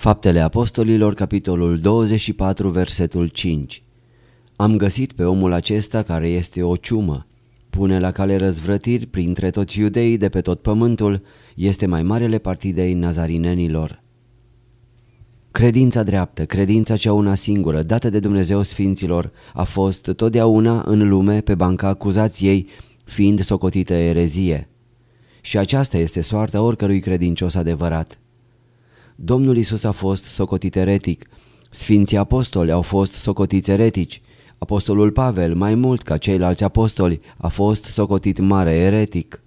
Faptele Apostolilor, capitolul 24, versetul 5 Am găsit pe omul acesta care este o ciumă. Pune la cale răzvrătiri printre toți iudeii de pe tot pământul, este mai marele partidei nazarinenilor. Credința dreaptă, credința cea una singură, dată de Dumnezeu Sfinților, a fost totdeauna în lume pe banca acuzației, fiind socotită erezie. Și aceasta este soarta oricărui credincios adevărat. Domnul Isus a fost socotit eretic, Sfinții apostoli au fost socotiți eretici, Apostolul Pavel, mai mult ca ceilalți apostoli, a fost socotit mare eretic.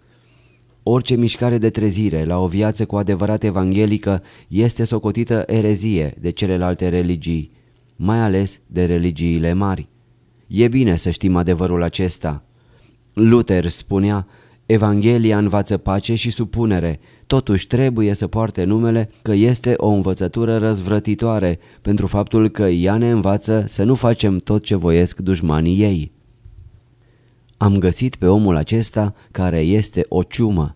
Orice mișcare de trezire la o viață cu adevărat evanghelică este socotită erezie de celelalte religii, mai ales de religiile mari. E bine să știm adevărul acesta. Luther spunea, Evanghelia învață pace și supunere, totuși trebuie să poarte numele că este o învățătură răzvrătitoare pentru faptul că ea ne învață să nu facem tot ce voiesc dușmanii ei. Am găsit pe omul acesta care este o ciumă.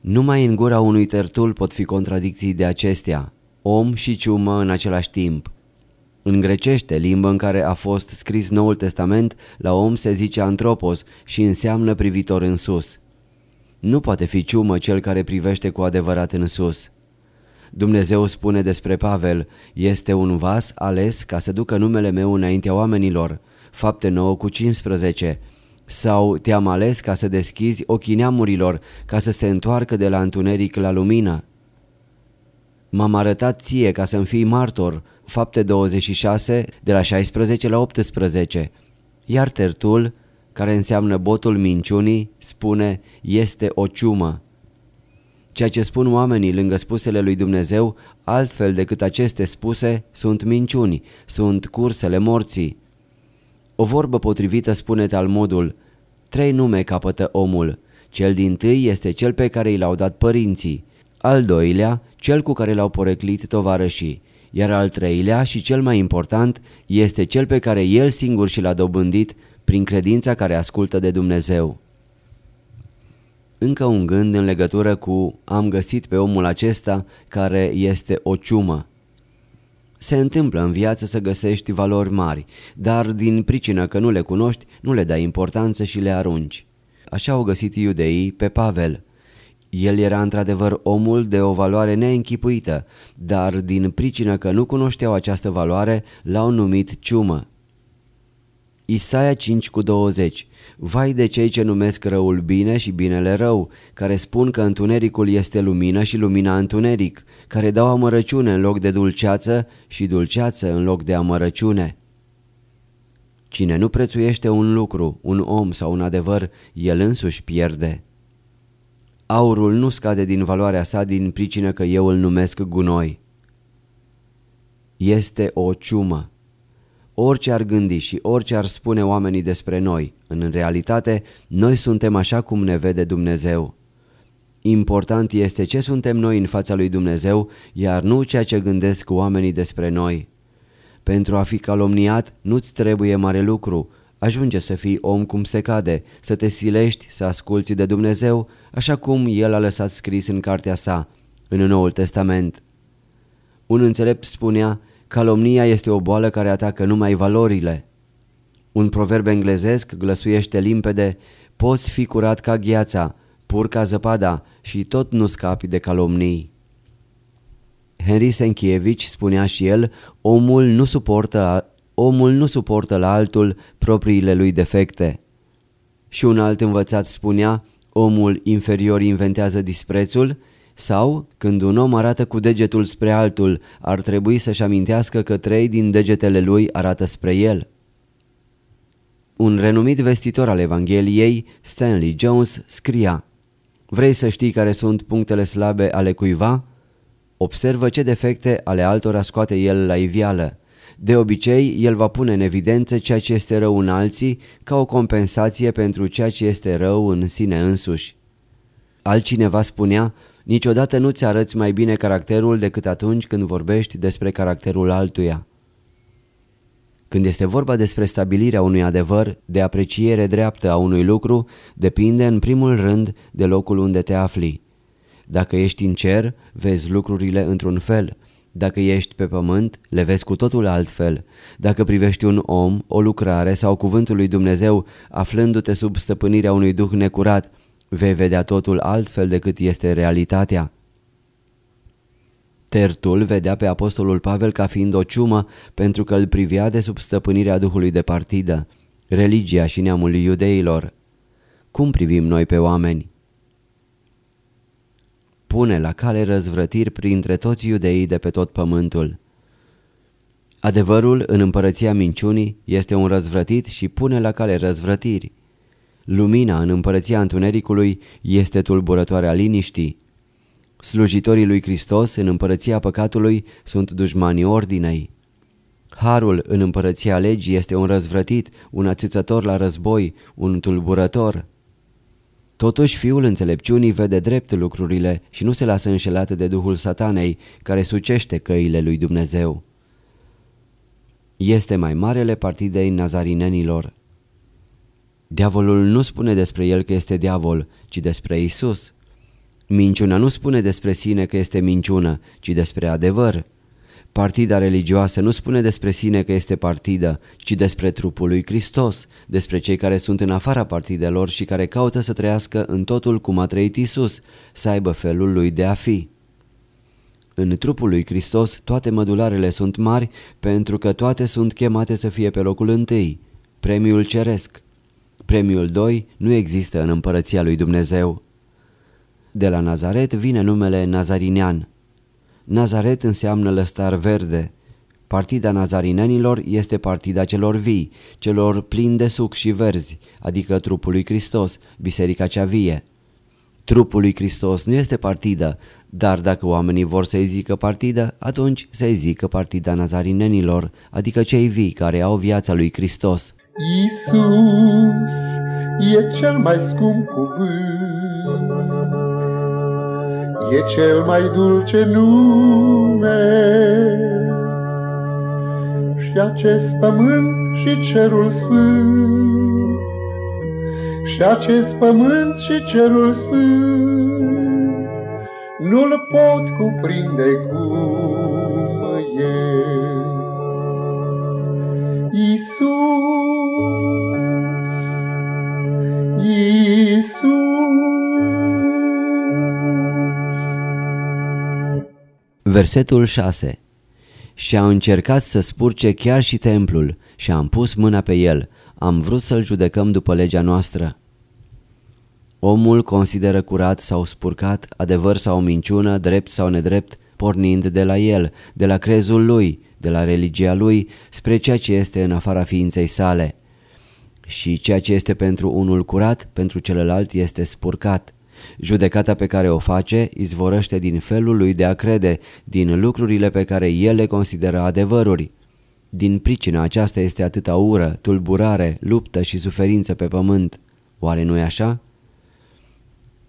Numai în gura unui tertul pot fi contradicții de acestea, om și ciumă în același timp. În grecește, limbă în care a fost scris Noul Testament, la om se zice antropos și înseamnă privitor în sus. Nu poate fi ciumă cel care privește cu adevărat în sus. Dumnezeu spune despre Pavel, este un vas ales ca să ducă numele meu înaintea oamenilor, fapte 9 cu 15, sau te-am ales ca să deschizi ochii neamurilor, ca să se întoarcă de la întuneric la lumină. M-am arătat ție ca să-mi fii martor, fapte 26, de la 16 la 18. Iar tertul, care înseamnă botul minciunii, spune, este o ciumă. Ceea ce spun oamenii lângă spusele lui Dumnezeu, altfel decât aceste spuse, sunt minciuni, sunt cursele morții. O vorbă potrivită spune Talmudul, trei nume capătă omul, cel din tâi este cel pe care i l-au dat părinții, al doilea, cel cu care l-au poreclit tovarășii, iar al treilea și cel mai important este cel pe care el singur și l-a dobândit prin credința care ascultă de Dumnezeu. Încă un gând în legătură cu am găsit pe omul acesta care este o ciumă. Se întâmplă în viață să găsești valori mari, dar din pricină că nu le cunoști, nu le dai importanță și le arunci. Așa au găsit iudeii pe Pavel. El era într-adevăr omul de o valoare neînchipuită, dar din pricină că nu cunoșteau această valoare, l-au numit ciumă. Isaia 5 cu 20 Vai de cei ce numesc răul bine și binele rău, care spun că întunericul este lumină și lumina întuneric, care dau amărăciune în loc de dulceață și dulceață în loc de amărăciune. Cine nu prețuiește un lucru, un om sau un adevăr, el însuși pierde. Aurul nu scade din valoarea sa din pricină că eu îl numesc gunoi. Este o ciumă. Orice ar gândi și orice ar spune oamenii despre noi, în realitate, noi suntem așa cum ne vede Dumnezeu. Important este ce suntem noi în fața lui Dumnezeu, iar nu ceea ce gândesc oamenii despre noi. Pentru a fi calomniat nu-ți trebuie mare lucru, ajunge să fii om cum se cade, să te silești, să asculți de Dumnezeu, așa cum El a lăsat scris în cartea sa, în Noul Testament. Un înțelept spunea, calomnia este o boală care atacă numai valorile. Un proverb englezesc glăsuiește limpede, poți fi curat ca gheața, pur ca zăpada și tot nu scapi de calomnii. Henry Senkiewicz spunea și el, omul nu suportă, omul nu suportă la altul propriile lui defecte. Și un alt învățat spunea, omul inferior inventează disprețul sau, când un om arată cu degetul spre altul, ar trebui să-și amintească că trei din degetele lui arată spre el. Un renumit vestitor al Evangheliei, Stanley Jones, scria Vrei să știi care sunt punctele slabe ale cuiva? Observă ce defecte ale altora scoate el la ivială. De obicei, el va pune în evidență ceea ce este rău în alții ca o compensație pentru ceea ce este rău în sine însuși. Altcineva spunea, niciodată nu-ți arăți mai bine caracterul decât atunci când vorbești despre caracterul altuia. Când este vorba despre stabilirea unui adevăr, de apreciere dreaptă a unui lucru, depinde în primul rând de locul unde te afli. Dacă ești în cer, vezi lucrurile într-un fel. Dacă ești pe pământ, le vezi cu totul altfel. Dacă privești un om, o lucrare sau cuvântul lui Dumnezeu, aflându-te sub stăpânirea unui duh necurat, vei vedea totul altfel decât este realitatea. Tertul vedea pe apostolul Pavel ca fiind o ciumă pentru că îl privea de sub stăpânirea Duhului de partidă, religia și neamul iudeilor. Cum privim noi pe oameni? Pune la cale răzvrătiri printre toți iudeii de pe tot pământul. Adevărul în împărăția minciunii este un răzvrătit și pune la cale răzvrătiri. Lumina în împărăția întunericului este tulburătoarea liniștii. Slujitorii lui Hristos în împărăția păcatului sunt dușmanii ordinei. Harul în împărăția legii este un răzvrătit, un ațițător la război, un tulburător. Totuși fiul înțelepciunii vede drept lucrurile și nu se lasă înșelat de duhul satanei care sucește căile lui Dumnezeu. Este mai marele partidei nazarinenilor. Diavolul nu spune despre el că este diavol, ci despre Isus. Minciuna nu spune despre sine că este minciună, ci despre adevăr. Partida religioasă nu spune despre sine că este partidă, ci despre trupul lui Hristos, despre cei care sunt în afara partidelor și care caută să trăiască în totul cum a trăit Isus, să aibă felul lui de a fi. În trupul lui Hristos toate mădularele sunt mari pentru că toate sunt chemate să fie pe locul întâi, premiul ceresc. Premiul 2 nu există în împărăția lui Dumnezeu. De la Nazaret vine numele Nazarinean. Nazaret înseamnă lăstar verde. Partida nazarinenilor este partida celor vii, celor plini de suc și verzi, adică trupul lui Hristos, biserica cea vie. Trupul lui Hristos nu este partidă, dar dacă oamenii vor să-i zică partidă, atunci să-i zică partida nazarinenilor, adică cei vii care au viața lui Hristos. Iisus e cel mai scump cuvânt e cel mai dulce nume. Și acest pământ și cerul sfânt, și acest pământ și cerul sfânt, nu-l pot cuprinde cum e. Iisus, Versetul 6 Și a încercat să spurce chiar și templul și am pus mâna pe el, am vrut să-l judecăm după legea noastră. Omul consideră curat sau spurcat, adevăr sau minciună, drept sau nedrept, pornind de la el, de la crezul lui, de la religia lui, spre ceea ce este în afara ființei sale. Și ceea ce este pentru unul curat, pentru celălalt este spurcat. Judecata pe care o face izvorăște din felul lui de a crede, din lucrurile pe care el le consideră adevăruri. Din pricina aceasta este atâta ură, tulburare, luptă și suferință pe pământ. Oare nu-i așa?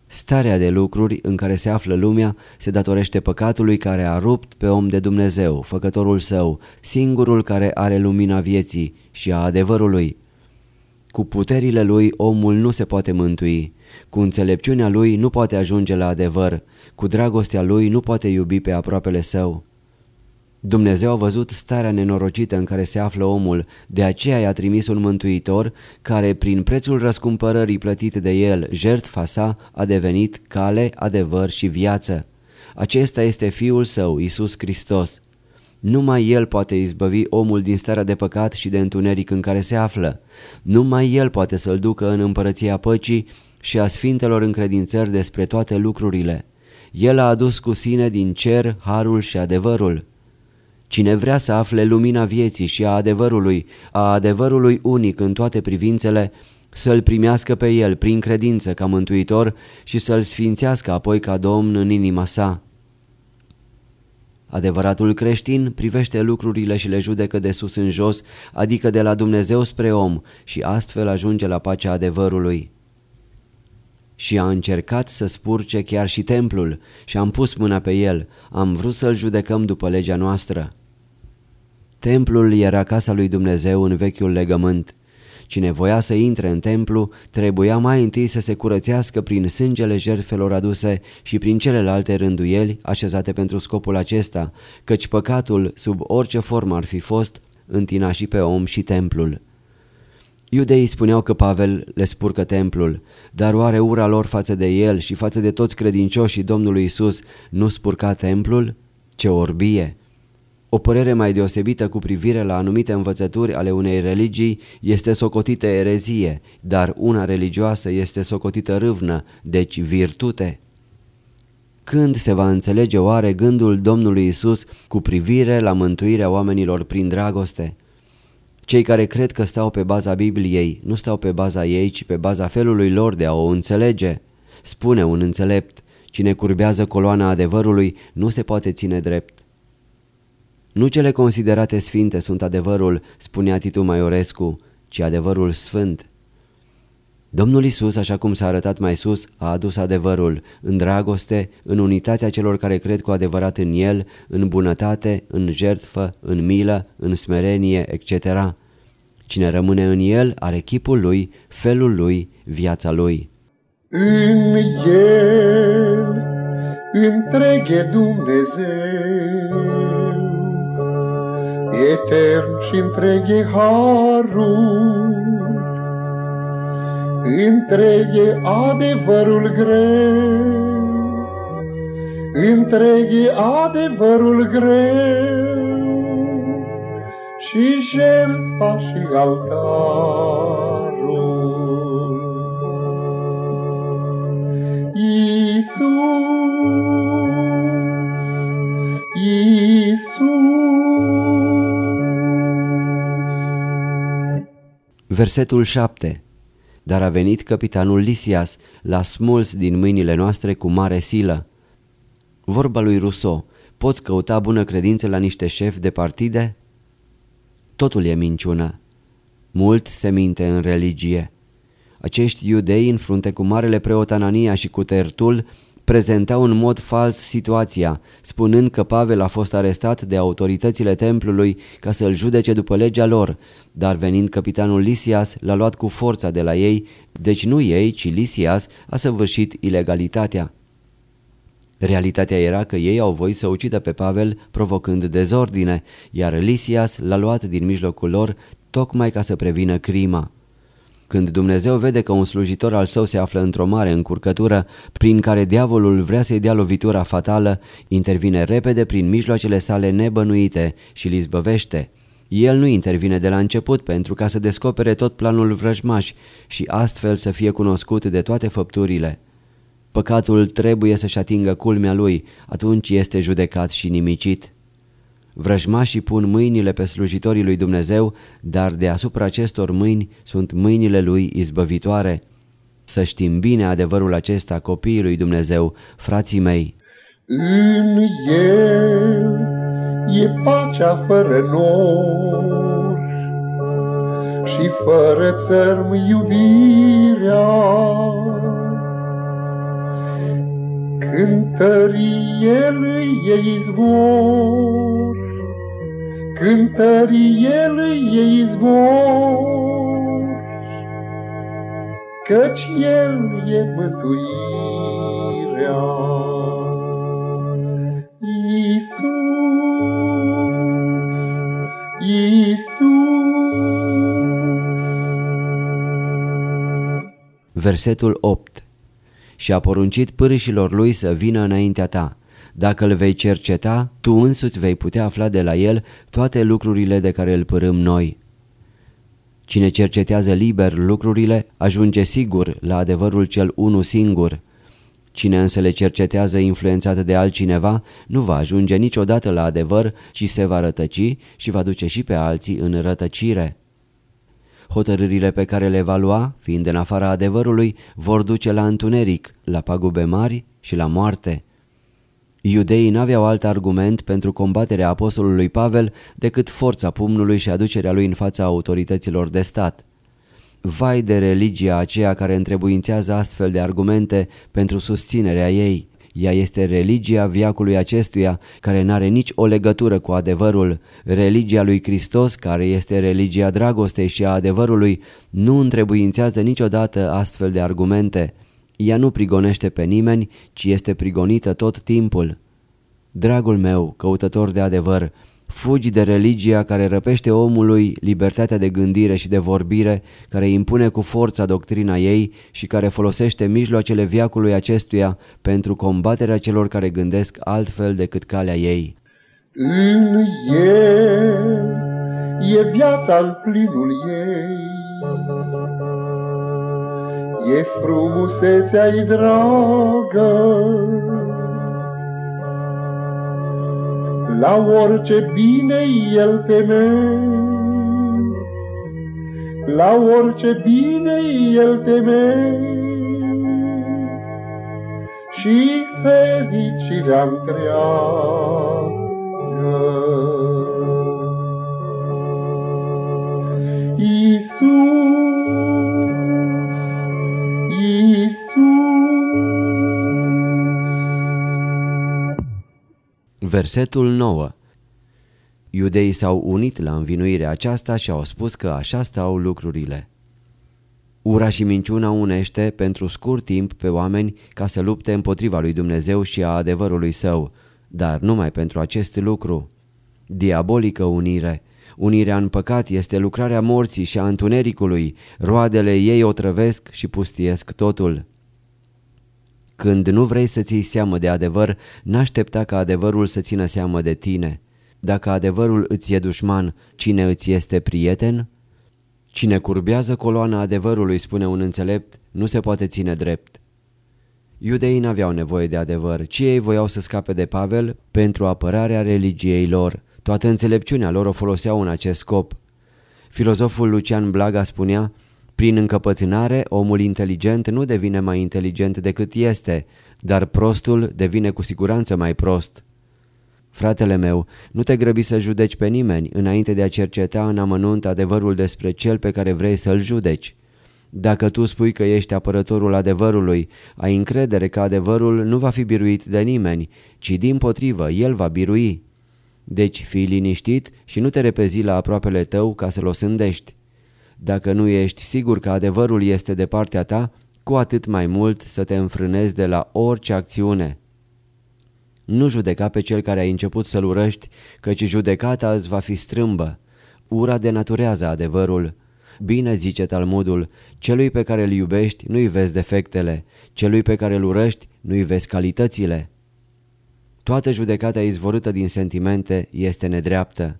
Starea de lucruri în care se află lumea se datorește păcatului care a rupt pe om de Dumnezeu, făcătorul său, singurul care are lumina vieții și a adevărului. Cu puterile lui omul nu se poate mântui. Cu înțelepciunea lui nu poate ajunge la adevăr, cu dragostea lui nu poate iubi pe aproapele său. Dumnezeu a văzut starea nenorocită în care se află omul, de aceea i-a trimis un mântuitor care, prin prețul răscumpărării plătit de el, jertfa sa, a devenit cale, adevăr și viață. Acesta este Fiul Său, Isus Hristos. Numai El poate izbăvi omul din starea de păcat și de întuneric în care se află. Numai El poate să-l ducă în împărăția păcii și a sfintelor încredințări despre toate lucrurile. El a adus cu sine din cer harul și adevărul. Cine vrea să afle lumina vieții și a adevărului, a adevărului unic în toate privințele, să-L primească pe El prin credință ca mântuitor și să-L sfințească apoi ca Domn în inima sa. Adevăratul creștin privește lucrurile și le judecă de sus în jos, adică de la Dumnezeu spre om și astfel ajunge la pacea adevărului. Și a încercat să spurce chiar și templul și am pus mâna pe el, am vrut să-l judecăm după legea noastră. Templul era casa lui Dumnezeu în vechiul legământ. Cine voia să intre în templu, trebuia mai întâi să se curățească prin sângele jertfelor aduse și prin celelalte rânduieli așezate pentru scopul acesta, căci păcatul, sub orice formă ar fi fost, întina și pe om și templul. Iudeii spuneau că Pavel le spurcă templul, dar oare ura lor față de el și față de toți credincioșii Domnului Isus nu spurca templul? Ce orbie! O părere mai deosebită cu privire la anumite învățături ale unei religii este socotită erezie, dar una religioasă este socotită râvnă, deci virtute. Când se va înțelege oare gândul Domnului Isus cu privire la mântuirea oamenilor prin dragoste? Cei care cred că stau pe baza Bibliei nu stau pe baza ei, ci pe baza felului lor de a o înțelege. Spune un înțelept, cine curbează coloana adevărului nu se poate ține drept. Nu cele considerate sfinte sunt adevărul, spunea Titu Maiorescu, ci adevărul sfânt. Domnul Isus, așa cum s-a arătat mai sus, a adus adevărul, în dragoste, în unitatea celor care cred cu adevărat în El, în bunătate, în jertfă, în milă, în smerenie, etc. Cine rămâne în El are chipul Lui, felul Lui, viața Lui. În El întreg e Dumnezeu, etern și întreg e harul, întreg e adevărul greu, întreg e adevărul greu, și jertfa și altarul. Versetul 7 Dar a venit capitanul Lisias, l-a smuls din mâinile noastre cu mare silă. Vorba lui Rousseau, poți căuta bună credință la niște șefi de partide? Totul e minciună. Mult se minte în religie. Acești iudei, în frunte cu marele preot Anania și cu Tertul, prezentau în mod fals situația, spunând că Pavel a fost arestat de autoritățile templului ca să-l judece după legea lor, dar venind capitanul Lisias l-a luat cu forța de la ei, deci nu ei, ci Lisias a săvârșit ilegalitatea. Realitatea era că ei au voit să ucidă pe Pavel provocând dezordine, iar Lisias l-a luat din mijlocul lor tocmai ca să prevină crima. Când Dumnezeu vede că un slujitor al său se află într-o mare încurcătură prin care diavolul vrea să-i dea lovitura fatală, intervine repede prin mijloacele sale nebănuite și îl izbăvește. El nu intervine de la început pentru ca să descopere tot planul vrăjmaș și astfel să fie cunoscut de toate făpturile. Păcatul trebuie să-și atingă culmea lui, atunci este judecat și nimicit. Vrăjmașii pun mâinile pe slujitorii lui Dumnezeu, dar deasupra acestor mâini sunt mâinile lui izbăvitoare. Să știm bine adevărul acesta, copiii lui Dumnezeu, frații mei. În el e pacea fără nor și fără țărm iubirea. Cântării el e izvor cântării el e izvor, căci el e mântuirea. Iisus, Iisus. Versetul 8 Și a poruncit pârâșilor lui să vină înaintea ta, Dacă îl vei cerceta, tu însuți vei putea afla de la el toate lucrurile de care îl părâm noi. Cine cercetează liber lucrurile ajunge sigur la adevărul cel unu singur. Cine însă le cercetează influențat de altcineva nu va ajunge niciodată la adevăr, ci se va rătăci și va duce și pe alții în rătăcire. Hotărârile pe care le va lua, fiind în afara adevărului, vor duce la întuneric, la pagube mari și la moarte. Iudeii n-aveau alt argument pentru combaterea apostolului Pavel decât forța pumnului și aducerea lui în fața autorităților de stat. Vai de religia aceea care întrebuințează astfel de argumente pentru susținerea ei. Ea este religia viacului acestuia, care n-are nici o legătură cu adevărul. Religia lui Hristos, care este religia dragostei și a adevărului, nu întrebuințează niciodată astfel de argumente. Ea nu prigonește pe nimeni, ci este prigonită tot timpul. Dragul meu, căutător de adevăr, fugi de religia care răpește omului libertatea de gândire și de vorbire, care impune cu forța doctrina ei și care folosește mijloacele viacului acestuia pentru combaterea celor care gândesc altfel decât calea ei. În el e viața în plinul ei, E frumusețea-i dragă, La orice bine el temei, La orice bine el temei, Și fericirea întreagă. Versetul 9 Iudeii s-au unit la învinuirea aceasta și au spus că așa stau lucrurile. Ura și minciuna unește pentru scurt timp pe oameni ca să lupte împotriva lui Dumnezeu și a adevărului său, dar numai pentru acest lucru. Diabolică unire. Unirea în păcat este lucrarea morții și a întunericului, roadele ei o trăvesc și pustiesc totul. Când nu vrei să ții seamă de adevăr, n-aștepta ca adevărul să țină seamă de tine. Dacă adevărul îți e dușman, cine îți este prieten? Cine curbează coloana adevărului, spune un înțelept, nu se poate ține drept. Iudeii n-aveau nevoie de adevăr, ci ei voiau să scape de Pavel pentru apărarea religiei lor. Toată înțelepciunea lor o foloseau în acest scop. Filozoful Lucian Blaga spunea, prin încăpățânare, omul inteligent nu devine mai inteligent decât este, dar prostul devine cu siguranță mai prost. Fratele meu, nu te grăbi să judeci pe nimeni înainte de a cerceta în amănunt adevărul despre cel pe care vrei să-l judeci. Dacă tu spui că ești apărătorul adevărului, ai încredere că adevărul nu va fi biruit de nimeni, ci din potrivă el va birui. Deci fii liniștit și nu te repezi la aproapele tău ca să-l osândești. Dacă nu ești sigur că adevărul este de partea ta, cu atât mai mult să te înfrânezi de la orice acțiune. Nu judeca pe cel care ai început să-l urăști, căci judecata îți va fi strâmbă. Ura denaturează adevărul. Bine zice Talmudul, celui pe care îl iubești nu-i vezi defectele, celui pe care îl urăști nu-i vezi calitățile. Toată judecata izvorâtă din sentimente este nedreaptă.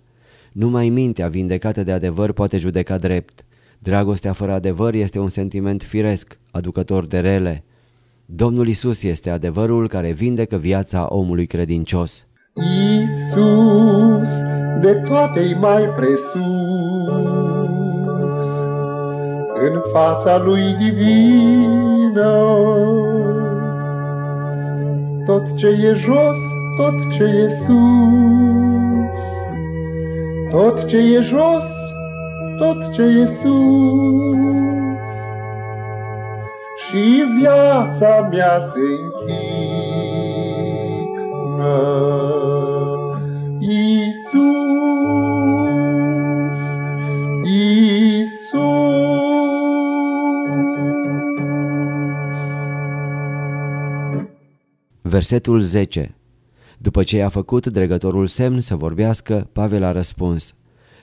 Numai mintea vindecată de adevăr poate judeca drept. Dragostea fără adevăr este un sentiment firesc, aducător de rele. Domnul Isus este adevărul care vindecă viața omului credincios. Isus, de toate mai presus, în fața lui divină, tot ce e jos, tot ce e sus, tot ce e jos, tot ce e sus. Și viața mea se închină. Iisus, Iisus. Versetul 10 După ce i-a făcut dregătorul semn să vorbească, Pavel a răspuns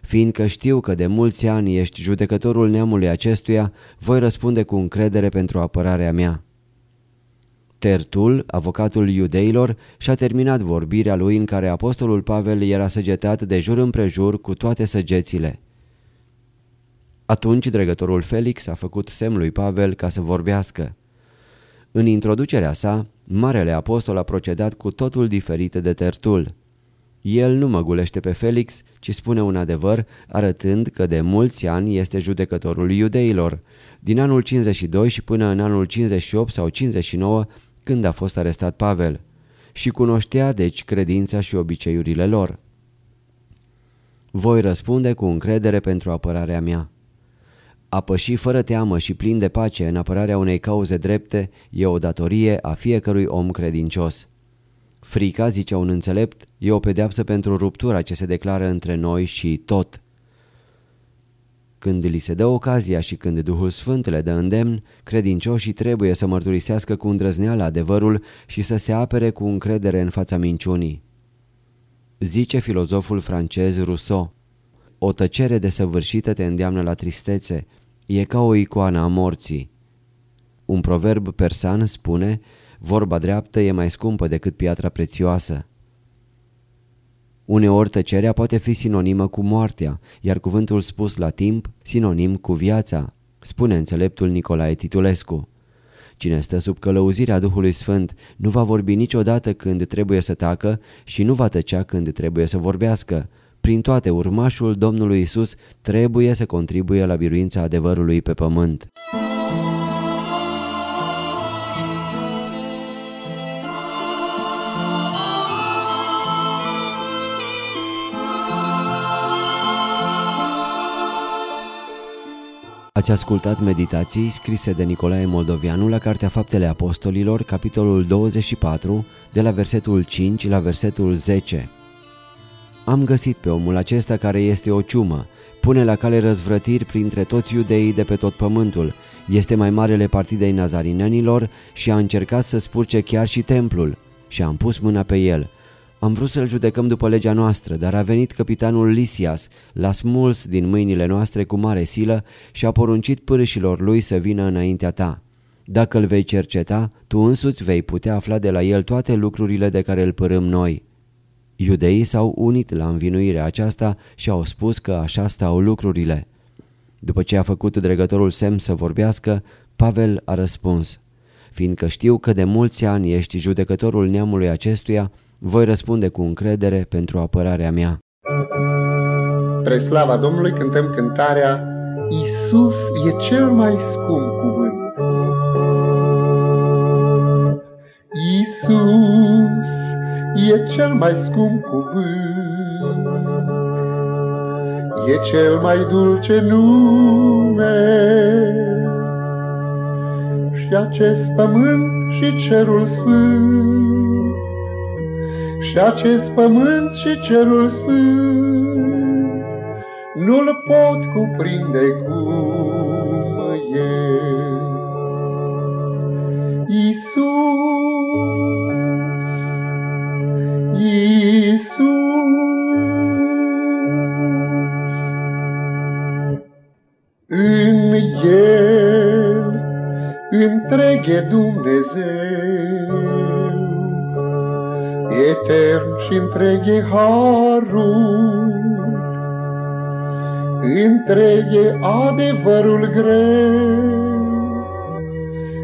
Fiindcă știu că de mulți ani ești judecătorul neamului acestuia, voi răspunde cu încredere pentru apărarea mea. Tertul, avocatul iudeilor, și-a terminat vorbirea lui în care apostolul Pavel era săgetat de jur împrejur cu toate săgețile. Atunci dregătorul Felix a făcut semn lui Pavel ca să vorbească. În introducerea sa, Marele Apostol a procedat cu totul diferit de Tertul. El nu măgulește pe Felix, ci spune un adevăr, arătând că de mulți ani este judecătorul iudeilor, din anul 52 și până în anul 58 sau 59, când a fost arestat Pavel, și cunoștea deci credința și obiceiurile lor. Voi răspunde cu încredere pentru apărarea mea. A păși fără teamă și plin de pace în apărarea unei cauze drepte e o datorie a fiecărui om credincios. Frica, zice un înțelept, e o pedeapsă pentru ruptura ce se declară între noi și tot. Când li se dă ocazia și când Duhul Sfânt le dă îndemn, credincioșii trebuie să mărturisească cu îndrăzneală adevărul și să se apere cu încredere în fața minciunii. Zice filozoful francez Rousseau, o tăcere desăvârșită te îndeamnă la tristețe, e ca o icoană a morții. Un proverb persan spune, vorba dreaptă e mai scumpă decât piatra prețioasă. Uneori tăcerea poate fi sinonimă cu moartea, iar cuvântul spus la timp sinonim cu viața, spune înțeleptul Nicolae Titulescu. Cine stă sub călăuzirea Duhului Sfânt nu va vorbi niciodată când trebuie să tacă și nu va tăcea când trebuie să vorbească. Prin toate, urmașul Domnului Isus trebuie să contribuie la biruința adevărului pe pământ. Ați ascultat meditații scrise de Nicolae Moldovianu la Cartea Faptele Apostolilor, capitolul 24, de la versetul 5 la versetul 10. Am găsit pe omul acesta care este o ciumă, pune la cale răzvrătiri printre toți iudeii de pe tot pământul, este mai marele partidei nazarinenilor și a încercat să spurce chiar și templul și am pus mâna pe el – am vrut să-l judecăm după legea noastră, dar a venit capitanul Lisias, l-a smuls din mâinile noastre cu mare silă și a poruncit pârâșilor lui să vină înaintea ta. Dacă îl vei cerceta, tu însuți vei putea afla de la el toate lucrurile de care îl părâm noi. Iudeii s-au unit la învinuirea aceasta și au spus că așa stau lucrurile. După ce a făcut dregătorul semn să vorbească, Pavel a răspuns, Fiindcă știu că de mulți ani ești judecătorul neamului acestuia, voi răspunde cu încredere pentru apărarea mea. Pre slava Domnului cântăm cântarea Iisus e cel mai scump cuvânt. Iisus e cel mai scump cuvânt, E cel mai dulce nume, Și acest pământ și cerul sfânt, și acest pământ și cerul sfânt. Nu-l pot cuprinde cum e. Iisus, Iisus, întreg e Dumnezeu, etern și întreg e harul, întreg e adevărul greu,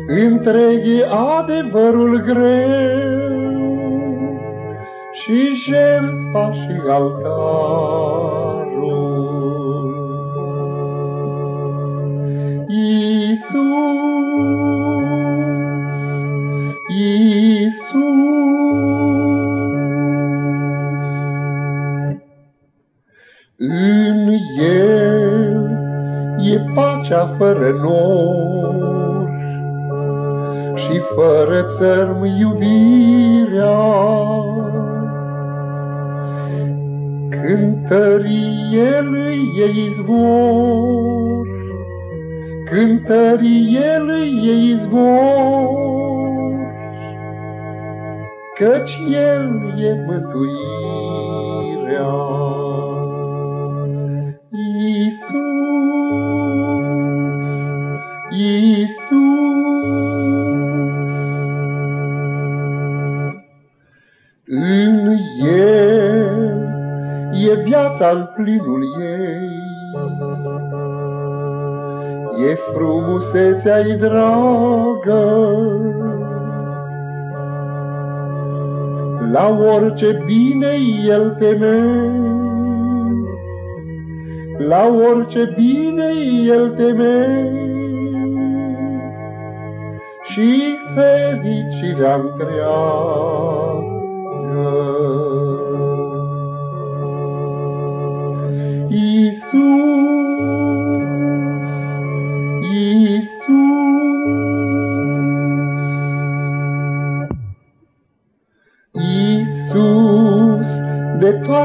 întreg e adevărul greu, și jertfa și altarul. Pacea fără nor și fără țărm iubirea. Cântărie lui e izvor, cântărie lui e izvor, căci El e mântuirea. Plinul ei. E frumusețea-i dragă, la orice bine el teme, la orice bine el teme, și fericirea întreagă.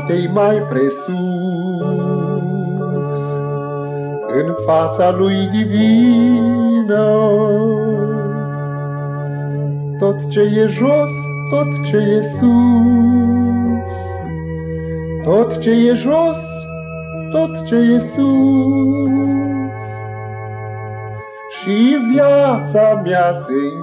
De toate mai presus, în fața lui divină, tot ce e jos, tot ce e sus, tot ce e jos, tot ce e sus. Și viața mea se